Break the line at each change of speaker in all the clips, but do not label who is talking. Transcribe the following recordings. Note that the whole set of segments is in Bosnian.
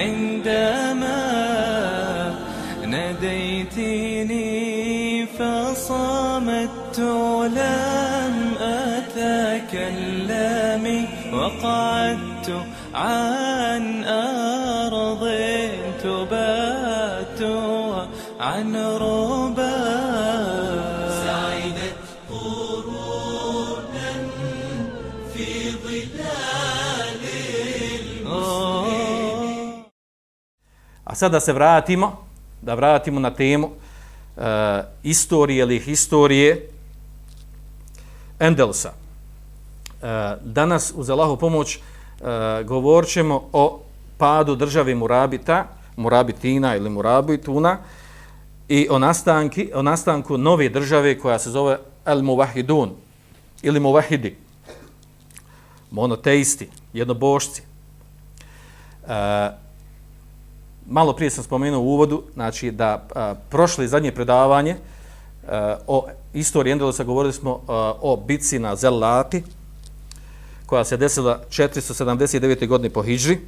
عندما ناديتني فصمت لم أتكلم وقعدت عن أرض تبات عن ربا
Sada da se vratimo, da vratimo na temu uh, istorije ili historije Endelsa. Uh, e, danas uz Allahu pomoć e, govorit ćemo o padu države Murabita, Murabitina ili Murabituna i o, nastanki, o nastanku nove države koja se zove El Muvahidun ili Muvahidi, monoteisti, jednobošci. Uh, malo prije sam spomenuo u uvodu, znači da a, prošle zadnje predavanje a, o istoriji Endelosa govorili smo a, o bitci na Zelati, koja se desila 479. godine po Hidžri.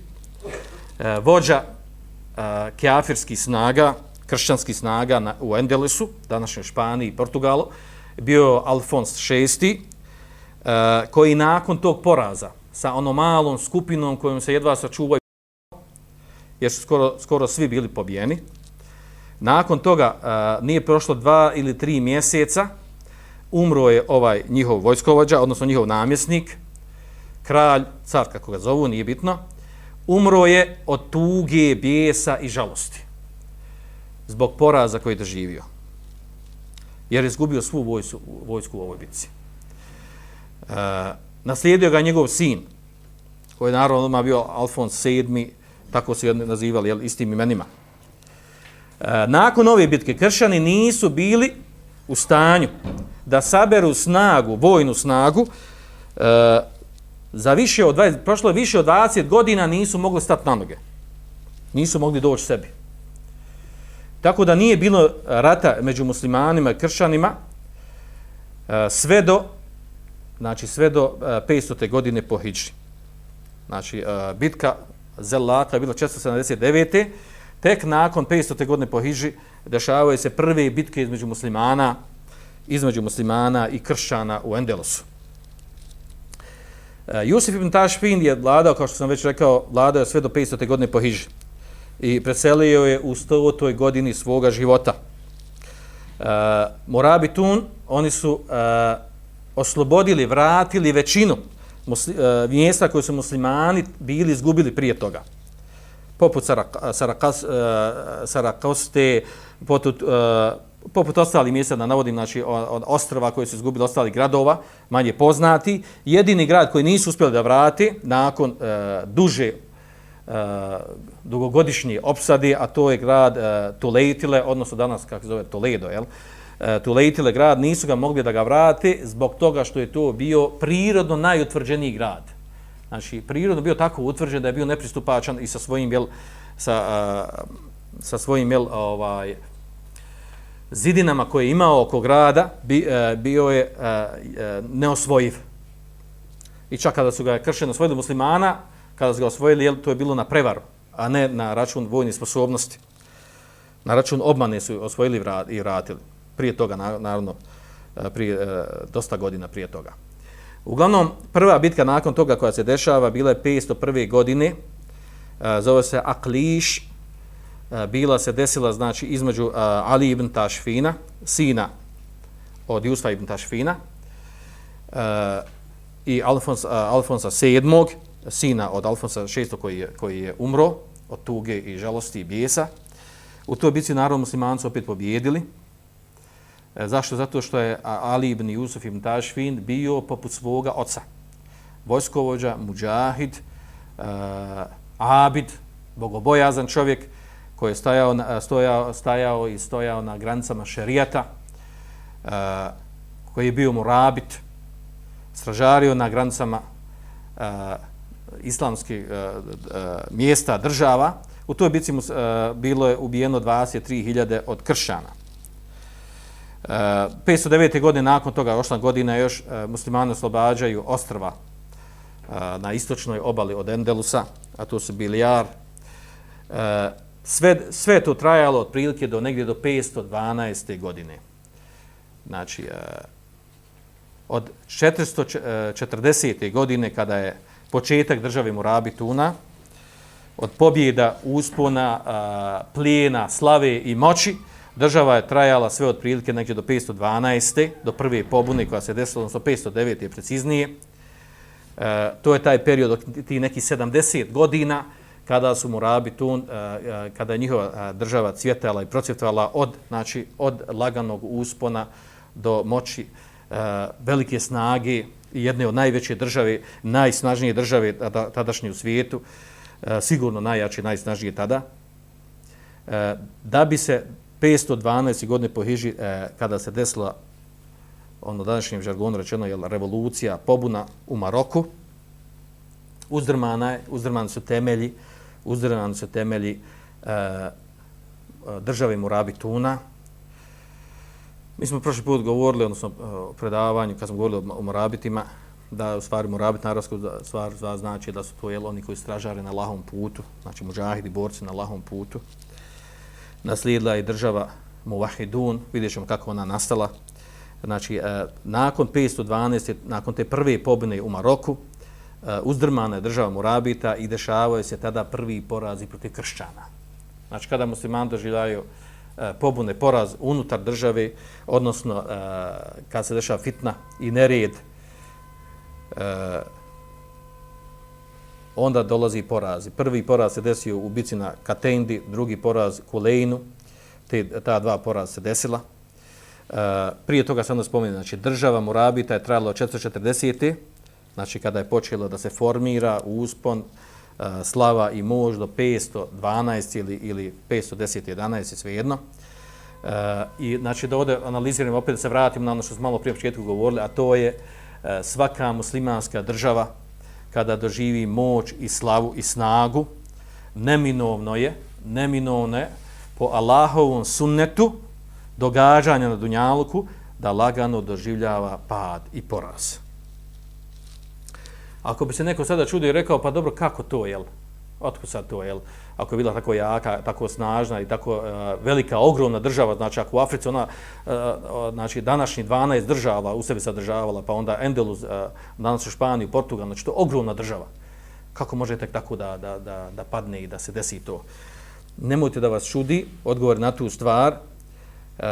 E, vođa e, keafirskih snaga, kršćanskih snaga na, u Endelesu, današnjoj Španiji i Portugalu, bio Alfons VI, e, koji nakon tog poraza sa onom malom skupinom kojom se jedva sačuva jer su skoro, skoro svi bili pobijeni. Nakon toga uh, nije prošlo dva ili tri mjeseca, umro je ovaj njihov vojskovođa, odnosno njihov namjesnik, kralj, car kako ga zovu, nije bitno, umro je od tuge, bijesa i žalosti zbog poraza koji je doživio. Jer je izgubio svu vojsu, vojsku u ovoj bitci. E, naslijedio ga njegov sin, koji je naravno bio Alfons VII, tako se nazivali jel, istim imenima. E, nakon ove bitke kršćani nisu bili u stanju da saberu snagu, vojnu snagu, e, za više od 20, prošlo je više od 20 godina nisu mogli stati na noge. Nisu mogli doći sebi. Tako da nije bilo rata među muslimanima i kršćanima e, sve do znači sve do e, 500. Godine po Hidži. Znači, e, bitka Zelaka je bilo 479. Tek nakon 500. godine po Hiži dešavaju se prve bitke između muslimana, između muslimana i kršćana u Endelosu. E, uh, ibn Tašfin je vladao, kao što sam već rekao, vladao je sve do 500. godine po Hiži. I preselio je u 100. godini svoga života. Uh, Morabitun, oni su uh, oslobodili, vratili većinu musli, uh, mjesta koje su muslimani bili izgubili prije toga. Poput Sarakas, uh, e, Sarakoste, poput, uh, poput ostali mjesta, da navodim, znači, od ostrava koje su izgubili, ostali gradova, manje poznati. Jedini grad koji nisu uspjeli da vrati nakon uh, duže uh, dugogodišnje opsade, a to je grad uh, Tulejtile, odnosno danas, kako se zove, Toledo, jel? Uh, E, E, Tulejtile grad, nisu ga mogli da ga vrate zbog toga što je to bio prirodno najutvrđeniji grad. Znači, prirodno bio tako utvrđen da je bio nepristupačan i sa svojim, jel, sa, a, sa svojim, jel, ovaj, zidinama koje je imao oko grada, bi, a, bio je a, a, neosvojiv. I čak kada su ga kršeni osvojili muslimana, kada su ga osvojili, jel, to je bilo na prevaru, a ne na račun vojne sposobnosti. Na račun obmane su osvojili i vratili prije toga, naravno, e, prije, e, dosta godina prije toga. Uglavnom, prva bitka nakon toga koja se dešava bila je 501. godine, e, zove se Akliš, bila se desila znači između Ali ibn Tašfina, sina od Justa ibn Tašfina, i Alfons, Alfonsa VII, sina od Alfonsa VI koji je, koji je umro od tuge i žalosti i bijesa. U toj bitci naravno muslimanci opet pobjedili, E, zašto? Zato što je Ali ibn Jusuf ibn Tašfin bio poput svoga oca. vojskovođa, muđahid, uh, abid, bogobojazan čovjek koji je stajao, na, stojao, stajao i stojao na granicama šerijata, uh, koji je bio murabit, stražario na granicama uh, islamskih uh, uh, mjesta, država. U toj bici mu, uh, bilo je ubijeno 23.000 od kršćana. Eh, 509. godine nakon toga, ošla godina, još eh, muslimani oslobađaju ostrva eh, na istočnoj obali od Endelusa, a to su Bilijar. Sve, sve to trajalo otprilike do negdje do 512. godine. Znači, od 440. godine, kada je početak države Murabituna, od pobjeda, uspona, plijena, slave i moći, Država je trajala sve otprilike nekje do 512. do prve pobune koja se desila, odnosno 509. je preciznije. E, to je taj period, od ti neki 70 godina, kada su Murabi tu, e, e, kada je njihova e, država cvjetala i procvjetala od, znači, od laganog uspona do moći e, velike snage jedne od najveće države, najsnažnije države tadašnje u svijetu, e, sigurno najjače, najsnažnije tada, e, da bi se 512. godine po Hiži, e, kada se desila ono današnjem žargonu rečeno je revolucija, pobuna u Maroku, uzdrmana je, uzdrmani su temelji, uzdrmani su temelji e, države Murabi Tuna. Mi smo prošli put govorili, odnosno e, o predavanju, kad smo govorili o Murabitima, da u stvari Murabit naravsko stvar znači da su to jel, oni koji stražare na lahom putu, znači muđahidi, borci na lahom putu naslijedila je država Muvahidun, vidjet ćemo kako ona nastala. Znači, e, nakon 512. nakon te prve pobune u Maroku, e, uzdrmana je država Murabita i dešavaju se tada prvi porazi protiv kršćana. Znači, kada muslimani doživljaju e, pobune, poraz unutar države, odnosno e, kada se dešava fitna i nered, e, onda dolazi porazi. Prvi poraz se desio u bici na Katendi, drugi poraz Kulejnu, te, ta dva poraz se desila. Uh, prije toga sam da spomenuo, znači država Murabita je trajala od 440. Znači kada je počelo da se formira uspon uh, slava i mož do 512 ili, ili 510, 11, svejedno. Uh, I znači da ovdje analiziramo, opet da se vratimo na ono što smo malo prije početku govorili, a to je uh, svaka muslimanska država, kada doživi moć i slavu i snagu, neminovno je, neminovno je po Allahovom sunnetu događanja na Dunjaluku da lagano doživljava pad i poraz. Ako bi se neko sada čudio i rekao, pa dobro, kako to, jel? Otko sad to, jel? Ako je bila tako jaka, tako snažna i tako uh, velika, ogromna država, znači ako u Africi ona, uh, znači današnji 12 država u sebi sadržavala, pa onda Endeluz, uh, danas u Španiju, Portugal, znači to je ogromna država. Kako može tek tako da, da, da, da padne i da se desi to? Nemojte da vas čudi, odgovor na tu stvar, uh,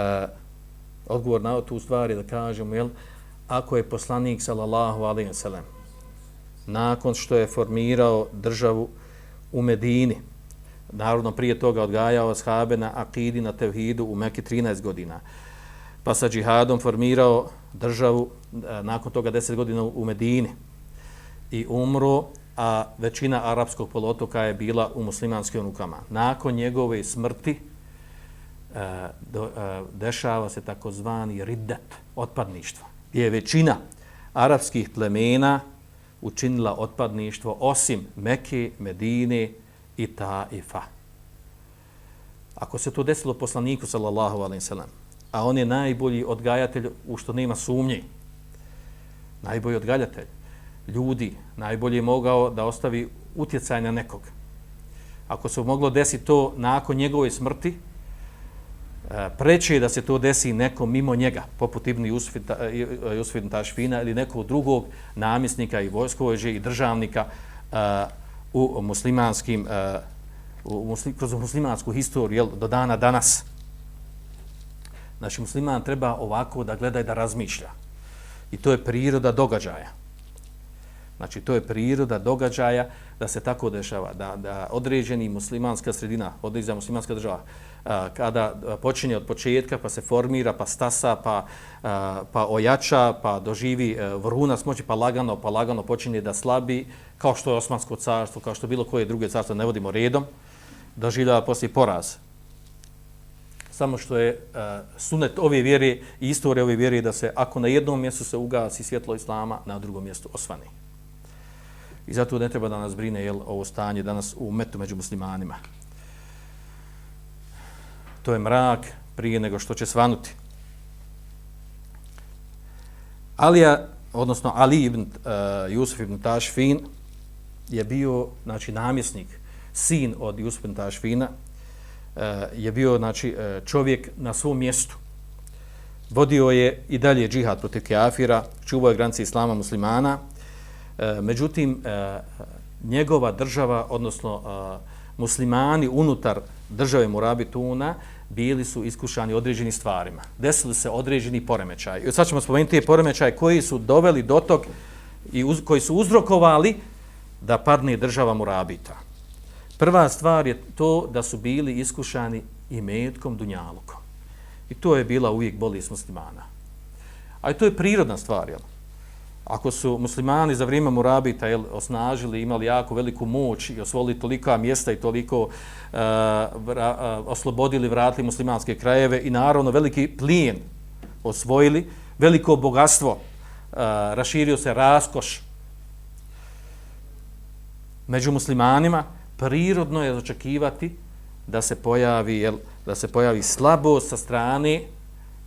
odgovor na tu stvar je da kažemo, jel, ako je poslanik, sallallahu alaihi wa sallam, nakon što je formirao državu u Medini, Narodno prije toga odgajao ashabe na akidi, na tevhidu u Mekke 13 godina. Pa sa džihadom formirao državu e, nakon toga 10 godina u Medini i umro, a većina arapskog polotoka je bila u muslimanskim rukama. Nakon njegove smrti e, e, dešava se takozvani riddet, otpadništvo, gdje je većina arapskih plemena učinila otpadništvo osim Mekke, Medine, i Taifa. Ako se to desilo poslaniku, sallallahu alaihi sallam, a on je najbolji odgajatelj u što nema sumnji, najbolji odgajatelj ljudi, najbolji je mogao da ostavi utjecaj na nekog. Ako se moglo desiti to nakon njegove smrti, e, preče je da se to desi nekom mimo njega, poput Ibn Jusufin e, Tašfina ili nekog drugog namjesnika i vojskovođe i državnika e, u muslimanskim e, u muslim, kroz muslimansku historiju jel, do dana danas. Znači, musliman treba ovako da gleda i da razmišlja. I to je priroda događaja. Znači, to je priroda događaja da se tako dešava, da, da određeni muslimanska sredina, određena muslimanska država, a, kada počinje od početka, pa se formira, pa stasa, pa, a, pa ojača, pa doživi e, vrhunac moći, pa lagano, pa lagano počinje da slabi, kao što je Osmansko carstvo, kao što bilo koje druge carstvo, ne vodimo redom, doživljava poslije poraz. Samo što je uh, sunet ove vjere i istorije ove vjere da se, ako na jednom mjestu se ugasi svjetlo Islama, na drugom mjestu osvani. I zato ne treba da nas brine jel, ovo stanje danas u metu među muslimanima. To je mrak prije nego što će svanuti. Alija, odnosno Ali ibn uh, Jusuf ibn Tašfin je bio znači, namjesnik, sin od Jusuf ibn Tašfina, uh, je bio znači, eh, čovjek na svom mjestu. Vodio je i dalje džihad protiv keafira, čuvao je granice islama muslimana, E, međutim, e, njegova država, odnosno e, muslimani unutar države Murabituna, bili su iskušani određenim stvarima. Desili se određeni poremećaj. I sad ćemo spomenuti te poremećaje koji su doveli do tog i uz, koji su uzrokovali da padne država Murabita. Prva stvar je to da su bili iskušani i metkom dunjalukom. I to je bila uvijek bolest muslimana. A to je prirodna stvar, jel? Ako su muslimani za vrijeme Murabita jel, osnažili, imali jako veliku moć i osvojili toliko mjesta i toliko uh, vra, uh, oslobodili, vratili muslimanske krajeve i naravno veliki plijen osvojili, veliko bogatstvo, uh, raširio se raskoš među muslimanima, prirodno je očekivati da se pojavi jel, da se pojavi slabost sa strane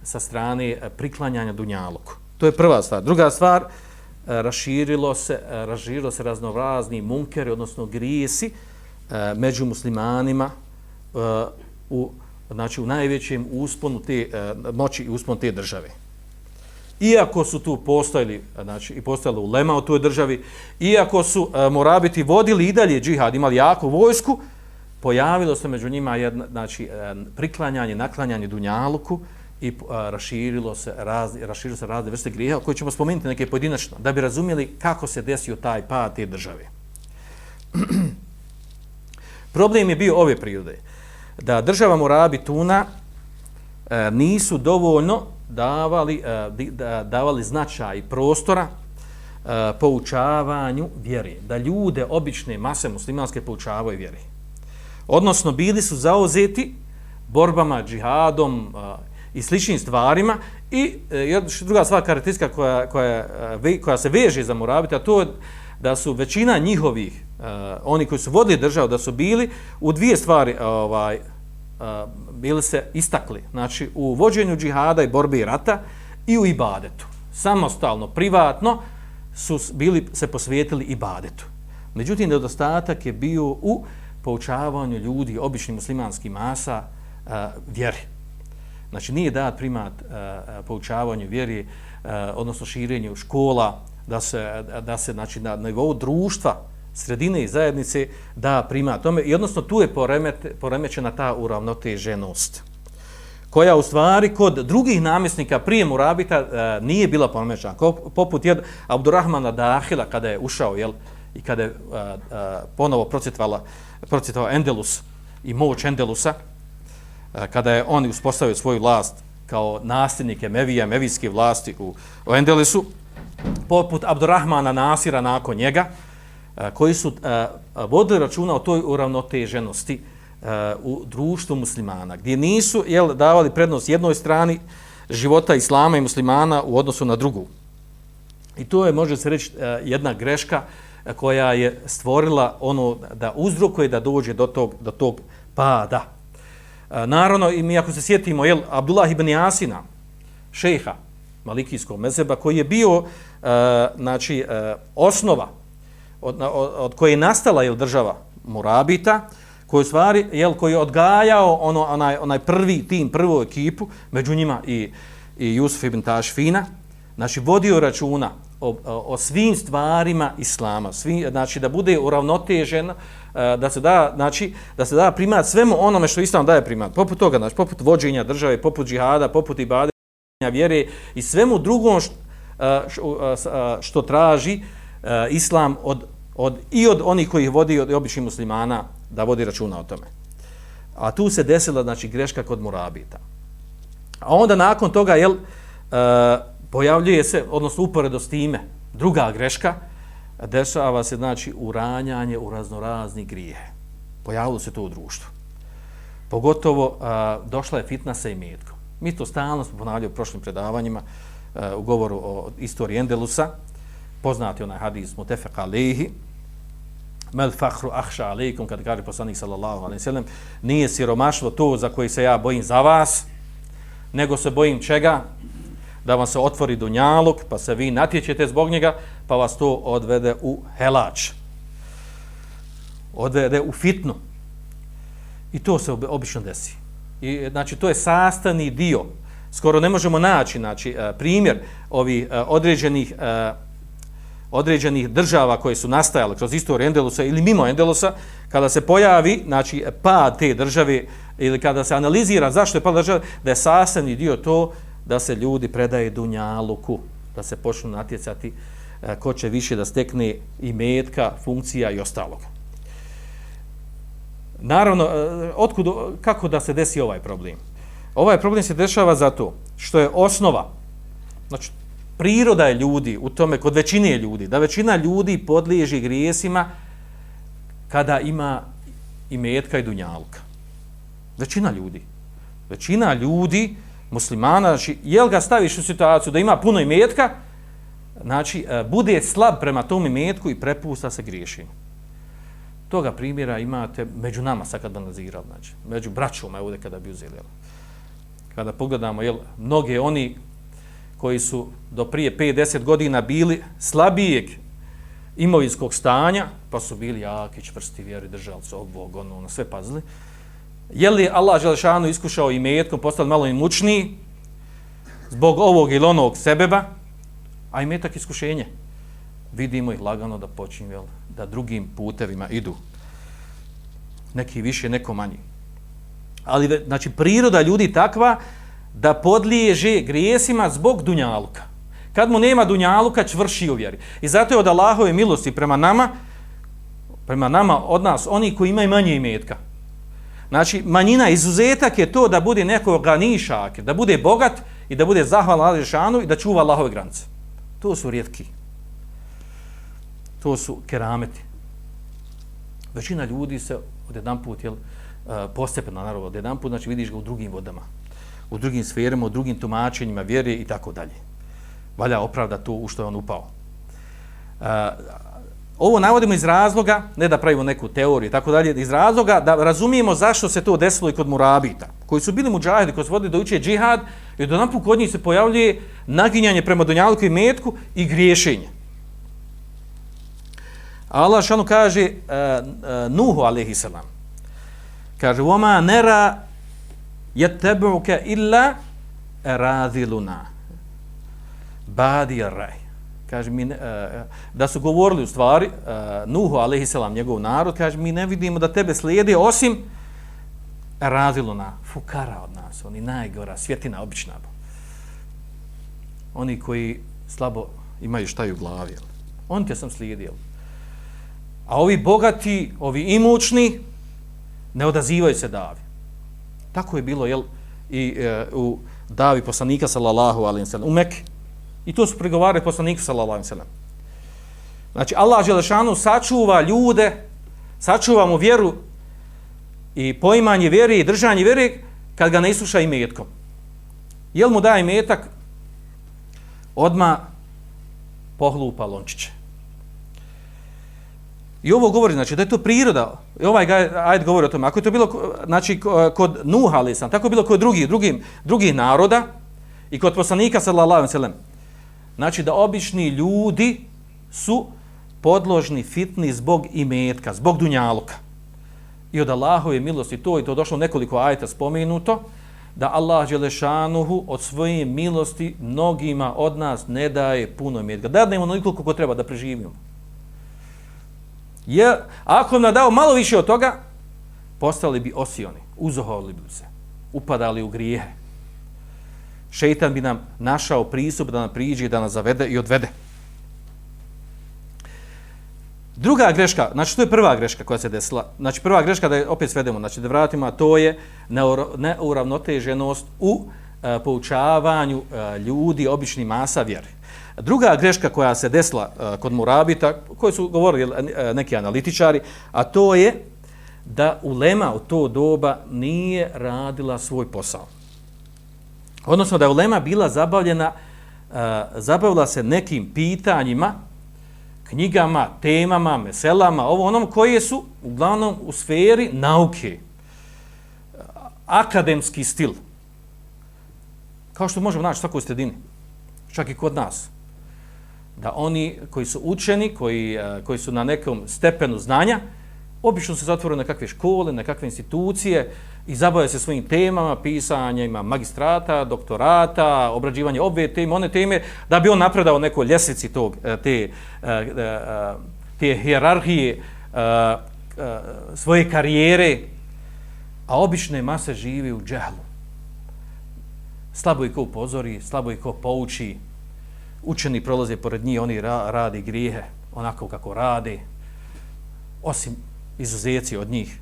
sa strane priklanjanja dunjaluku. To je prva stvar. Druga stvar, E, raširilo se, e, raširilo se raznovrazni munkeri, odnosno grijesi, e, među muslimanima u, znači, u najvećem usponu te, moći i usponu te države. Iako su tu postojali, znači, i postojala ulema u toj državi, iako su morabiti vodili i dalje džihad, imali jaku vojsku, pojavilo se među njima jedna, znači, priklanjanje, naklanjanje Dunjaluku, i a, raširilo se razne, raširilo se razne vrste grijeha koje ćemo spomenuti neke pojedinačno da bi razumjeli kako se desio taj pad te države. Problem je bio ove prirode da država Morabi Tuna a, nisu dovoljno davali e, a, da, davali značaj prostora a, poučavanju vjere, da ljude obične mase muslimanske poučavaju vjeri. Odnosno bili su zauzeti borbama, džihadom, a, i sličnim stvarima i e, druga stvar karakteristika koja, koja, e, koja se veže za Moravita, to je da su većina njihovih, uh, oni koji su vodili državu, da su bili u dvije stvari e, ovaj, uh, bili se istakli. Znači, u vođenju džihada i borbi i rata i u ibadetu. Samostalno, privatno su bili se posvijetili ibadetu. Međutim, nedostatak je bio u poučavanju ljudi, običnih muslimanskih masa, uh, vjeri. Znači nije dat primat e, e, poučavanju vjeri, e, odnosno širenju škola, da se, da se znači, na nivou društva, sredine i zajednice da primat tome. I odnosno tu je poremet, poremećena ta uravnoteženost koja u stvari kod drugih namjesnika prije Murabita e, nije bila poremećena. Poput jed Abdurrahmana Dahila kada je ušao jel, i kada je e, e, ponovo procitvala, procitvala Endelus i moć Endelusa, E, kada je on uspostavio svoju vlast kao nasljednik Emevija, Emevijske vlasti u, u poput Abdurrahmana Nasira nakon njega, e, koji su e, vodili računa o toj uravnoteženosti u društvu muslimana, gdje nisu jel, davali prednost jednoj strani života islama i muslimana u odnosu na drugu. I to je, može se reći, jedna greška koja je stvorila ono da uzrokuje da dođe do tog, do tog pada. Naravno, i mi ako se sjetimo, jel, Abdullah ibn Jasina, šeha malikijskog mezeba, koji je bio, uh, znači, uh, osnova od, od, od koje je nastala jel, država Murabita, koji stvari, jel, koji je odgajao ono, onaj, onaj prvi tim, prvu ekipu, među njima i, i Jusuf ibn Tašfina, znači, vodio računa o, o, o svim stvarima Islama, svi, znači, da bude uravnotežen, Eh, da se da znači da se da primat svemu onome što islam daje primat poput toga znači poput vođenja države poput džihada poput ibadetenja vjere i svemu drugom što, eh, eh, što, traži islam od, od, i od onih koji ih vodi od običnih muslimana da vodi računa o tome. A tu se desila znači greška kod Murabita. A onda nakon toga jel, pojavljuje se, odnosno uporedo s time, druga greška, dešava se znači uranjanje u raznorazni grijehe. Pojavilo se to u društvu. Pogotovo a, došla je fitna sa imetkom. Mi to stalno smo ponavljali u prošlim predavanjima a, u govoru o istoriji Endelusa. Poznati onaj hadis Mutefek Alehi, Mel fahru ahša alejkum, kad kaže poslanik sallallahu alaihi sallam, nije siromaštvo to za koji se ja bojim za vas, nego se bojim čega? Da vam se otvori dunjaluk, pa se vi natječete zbog njega, pa vas to odvede u helač. Odvede u fitnu. I to se obično desi. I, znači, to je sastavni dio. Skoro ne možemo naći znači, e, primjer ovih e, određenih e, određenih država koje su nastajale kroz istoriju Endelusa ili mimo Endelusa, kada se pojavi znači, pad te države ili kada se analizira zašto je pad država, da je sastavni dio to da se ljudi predaje Dunjaluku, da se počnu natjecati e, ko će više da stekne i metka, funkcija i ostalog. Naravno, e, otkud, kako da se desi ovaj problem? Ovaj problem se dešava zato što je osnova, znači priroda je ljudi u tome, kod većine ljudi, da većina ljudi podliježi grijesima kada ima i metka i dunjalka. Većina ljudi. Većina ljudi, muslimana, znači, jel ga staviš u situaciju da ima puno imetka, znači, e, bude slab prema tom imetku i prepusta se griješenju toga primjera imate među nama sad kad analizirali, znači, među braćom ovdje kada bi uzeli. Kada pogledamo, jel, mnoge oni koji su do prije 5-10 godina bili slabijeg imovinskog stanja, pa su bili jaki, čvrsti, vjeri, držalci se ovog, ono, ono, sve pazili. Je li Allah Želešanu iskušao i metkom, postali malo imućniji zbog ovog ili onog sebeba, a i metak iskušenje. Vidimo ih lagano da počinju, jel, da drugim putevima idu. Neki više, neko manji. Ali, znači, priroda ljudi takva da podliježe grijesima zbog dunjaluka. Kad mu nema dunjaluka, čvrši u vjeri. I zato je od Allahove milosti prema nama, prema nama, od nas, oni koji imaju manje imetka. Znači, manjina izuzetak je to da bude neko ganišak, da bude bogat i da bude zahvalan Allahove i da čuva Allahove granice. To su rijetki to su kerameti. Većina ljudi se od jedan put, jel, eh, postepeno, naravno, od jedan put, znači vidiš ga u drugim vodama, u drugim sferama, u drugim tumačenjima, vjere i tako dalje. Valja opravda to u što je on upao. Eh, Ovo navodimo iz razloga, ne da pravimo neku teoriju i tako dalje, iz razloga da razumijemo zašto se to desilo i kod Murabita, koji su bili muđahidi, koji su vodili da uče džihad, i do napuk kod njih se pojavljuje naginjanje prema Donjalku i Metku i griješenje. Allah šanu kaže uh, uh, Nuhu alaihi salam. Kaže, oma nera jettebuke illa eradiluna. Badi raj. Kaže, mi, uh, da su govorili u stvari, uh, Nuhu alejselam njegov narod, kaže, mi ne vidimo da tebe slijedi osim razilona, fukara od nas, oni najgora, svjetina, obična. Oni koji slabo imaju šta u glavi. On te sam slijedio. A ovi bogati, ovi imućni, ne odazivaju se davi. Tako je bilo jel, i e, u davi poslanika sallallahu alaihi sallam, u Mekke. I to su pregovarali poslaniku sallallahu alejhi ve sellem. Znači, Allah Želešanu sačuva ljude, sačuva mu vjeru i poimanje vjere i držanje vjere kad ga ne isluša i metkom. Jel mu daje metak? Odma pohlupa lončiće. I ovo govori, znači, da je to priroda. I ovaj ajd govori o tome. Ako je to bilo, znači, kod Nuha, ali sam, tako je bilo kod drugih, drugim, drugih naroda i kod poslanika, sallallahu sallam, znači, da obični ljudi su podložni, fitni zbog imetka, zbog dunjaluka. I od Allahove milosti to, i to došlo nekoliko ajta spomenuto, da Allah Đelešanuhu od svoje milosti mnogima od nas ne daje puno imetka. Da ne ono koliko treba da preživimo. Je, ako nam dao malo više od toga, postali bi osioni, uzoholili bi se, upadali u grijehe. Šeitan bi nam našao pristup da nam priđe, da nas zavede i odvede. Druga greška, znači to je prva greška koja se desila. Znači prva greška da je opet svedemo, znači da vratimo, a to je neuravnoteženost u e, poučavanju e, ljudi obični masa vjere. Druga greška koja se desila e, kod Murabita, koji su govorili e, neki analitičari, a to je da ulema u to doba nije radila svoj posao. Odnosno da je ulema bila zabavljena, uh, zabavila se nekim pitanjima, knjigama, temama, meselama, ovo onom koje su uglavnom u sferi nauke, e, akademski stil, kao što možemo naći u svakoj sredini, čak i kod nas, da oni koji su učeni, koji, e, koji su na nekom stepenu znanja, obično se zatvore na kakve škole, na kakve institucije i zabavaju se svojim temama, pisanjima magistrata, doktorata, obrađivanje obve teme, one teme, da bi on napredao nekoj ljestvici tog, eh, te, eh, eh, te hjerarhije svoje karijere, a obične mase živi u džehlu. Slabo ih ko upozori, slabo ih ko pouči, učeni prolaze pored njih, oni ra radi grijehe onako kako rade, osim izuzeci od njih.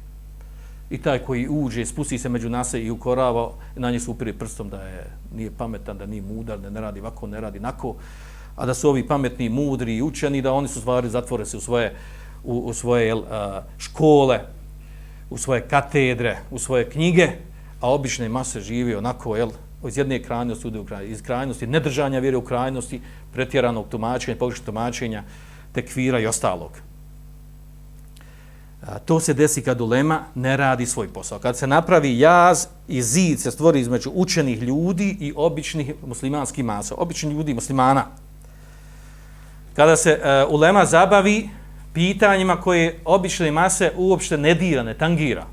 I taj koji uđe, spusti se među nase i ukorava, na nje se upiri prstom da je nije pametan, da nije mudar, da ne radi ovako, ne radi nako, a da su ovi pametni, mudri i učeni, da oni su stvari zatvore se u svoje, u, u svoje jel, a, škole, u svoje katedre, u svoje knjige, a obične mase živi onako, jel, iz jedne krajnosti u krajnosti, iz krajnosti nedržanja vjere u krajnosti, pretjeranog tumačenja, pogrešnog tumačenja, tekvira i ostalog. A, to se desi kad ulema ne radi svoj posao. Kad se napravi jaz i zid se stvori između učenih ljudi i običnih muslimanskih masa, običnih ljudi muslimana. Kada se uh, ulema zabavi pitanjima koje obične mase uopšte ne dira, ne tangira,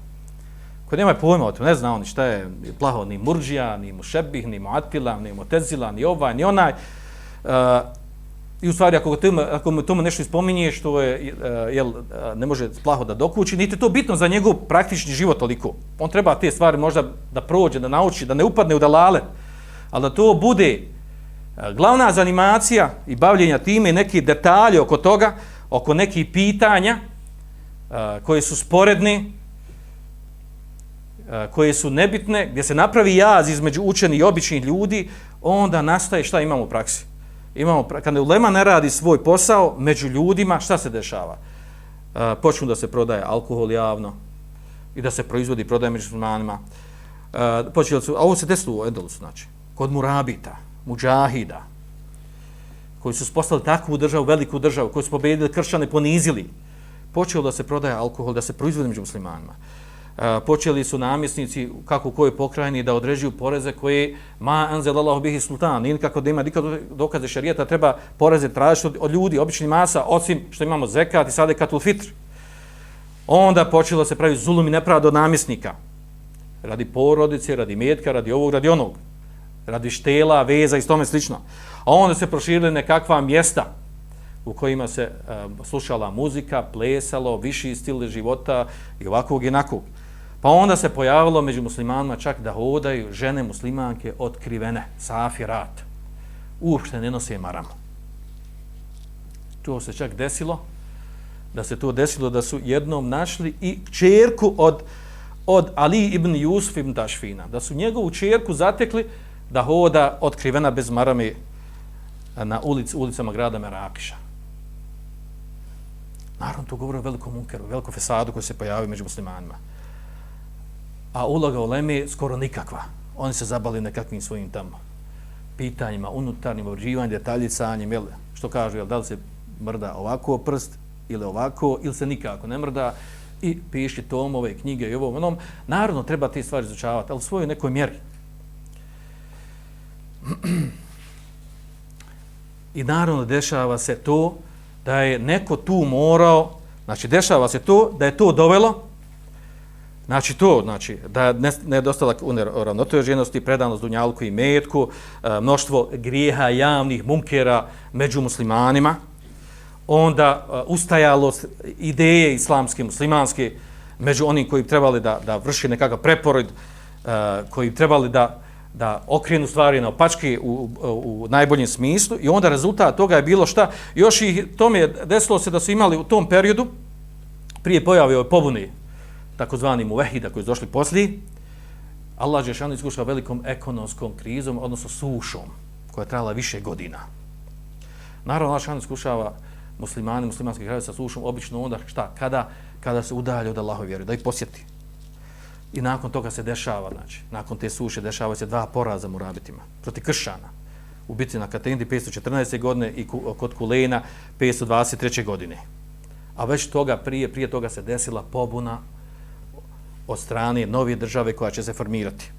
Ko nema pojma o tom, ne zna oni šta je plaho, ni murđija, ni mušebih, ni muatila, ni motezila, ni ovaj, ni onaj. Uh, I u stvari, ako, tim, ako mu tomu nešto ispominje što je, e, jel, e, ne može plaho da dokući, niti to bitno za njegov praktični život toliko. On treba te stvari možda da prođe, da nauči, da ne upadne u dalale, ali da to bude e, glavna zanimacija i bavljenja time i neki detalje oko toga, oko nekih pitanja koje su sporedni, koje su nebitne, gdje se napravi jaz između učenih i običnih ljudi, onda nastaje šta imamo u praksi. Imamo, kada ulema ne radi svoj posao, među ljudima, šta se dešava? E, počnu da se prodaje alkohol javno i da se proizvodi i prodaje među muslimanima. E, počeli su, a ovo se desilo u Endelusu, znači, kod murabita, muđahida, koji su spostali takvu državu, veliku državu, koji su pobedili kršćane, ponizili, počelo da se prodaje alkohol, da se proizvodi među muslimanima E, počeli su namjesnici kako u kojoj pokrajini da određuju poreze koje ma anzelallahu bihi sultan, ili kako da ima nikad dokaze šarijeta, treba poreze tražiti od, od ljudi, obični masa, osim što imamo zekat i sada katul fitr. Onda počelo se pravi zulum i nepravda od namjesnika. Radi porodice, radi metka, radi ovog, radi onog. Radi štela, veza i tome slično. A onda se proširili nekakva mjesta u kojima se uh, slušala muzika, plesalo, viši stil života i ovakvog i nakog. Pa onda se pojavilo među muslimanima čak da hodaju žene muslimanke otkrivene, safirat. Uopšte ne nose maramu. To se čak desilo, da se to desilo da su jednom našli i čerku od, od Ali ibn Jusuf ibn Tašfina. Da su njegovu čerku zatekli da hoda otkrivena bez marame na ulic, ulicama grada Merakiša. Naravno, to govori o velikom munkeru, velikom fesadu koji se pojavio među muslimanima a uloga uleme skoro nikakva. Oni se zabali nekakvim svojim tamo pitanjima, unutarnjim obrađivanjem, detaljicanjem, jel, što kažu, jel, da li se mrda ovako prst ili ovako, ili se nikako ne mrda i piši tomove, knjige i ovom onom. Naravno, treba te stvari izučavati, ali u svojoj nekoj mjeri. I naravno, dešava se to da je neko tu morao, znači, dešava se to da je to dovelo Znači to, znači, da nedostatak nedostalak uravnoteženosti, predanost dunjalku i metku, e, mnoštvo grijeha javnih munkera među muslimanima, onda e, ustajalost ideje islamske, muslimanske, među onim koji trebali da, da vrši nekakav preporod, e, koji trebali da, da okrenu stvari na opačke u, u, u najboljem smislu i onda rezultat toga je bilo šta, još i tome je desilo se da su imali u tom periodu, prije pojave ove pobune, takozvani muvehida koji su došli poslije, Allah Žešanu iskušao velikom ekonomskom krizom, odnosno sušom, koja je trajala više godina. Naravno, Allah Žešanu iskušava muslimani, muslimanski kraj sa sušom, obično onda šta, kada, kada se udalje od Allahove vjere, da ih posjeti. I nakon toga se dešava, znači, nakon te suše dešava se dva poraza murabitima proti kršana. U bitci na Katendi 514. godine i kod Kulena 523. godine. A već toga prije, prije toga se desila pobuna od strane nove države koja će se formirati.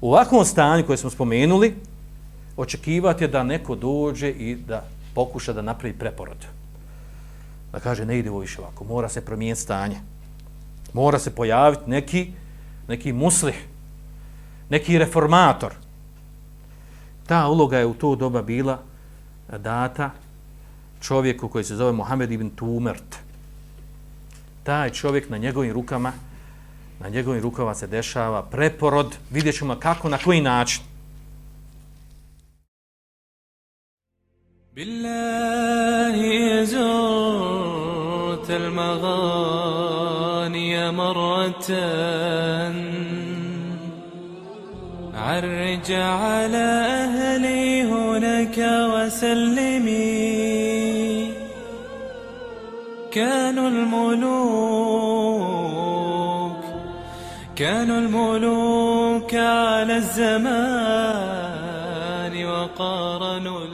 U ovakvom stanju koje smo spomenuli, očekivati je da neko dođe i da pokuša da napravi preporod. Da kaže, ne ide ovo više ovako, mora se promijeniti stanje. Mora se pojaviti neki, neki muslih, neki reformator. Ta uloga je u to doba bila data čovjeku koji se zove Mohamed ibn Tumert. Taj čovjek na njegovim rukama na njegovim rukama se dešava preporod, vidjet ćemo kako, na koji način.
بالله زرت المغاني مرة عرج على أهلي هناك وسلمي كانوا الملوك كانوا الملوك على الزمان وقارنوا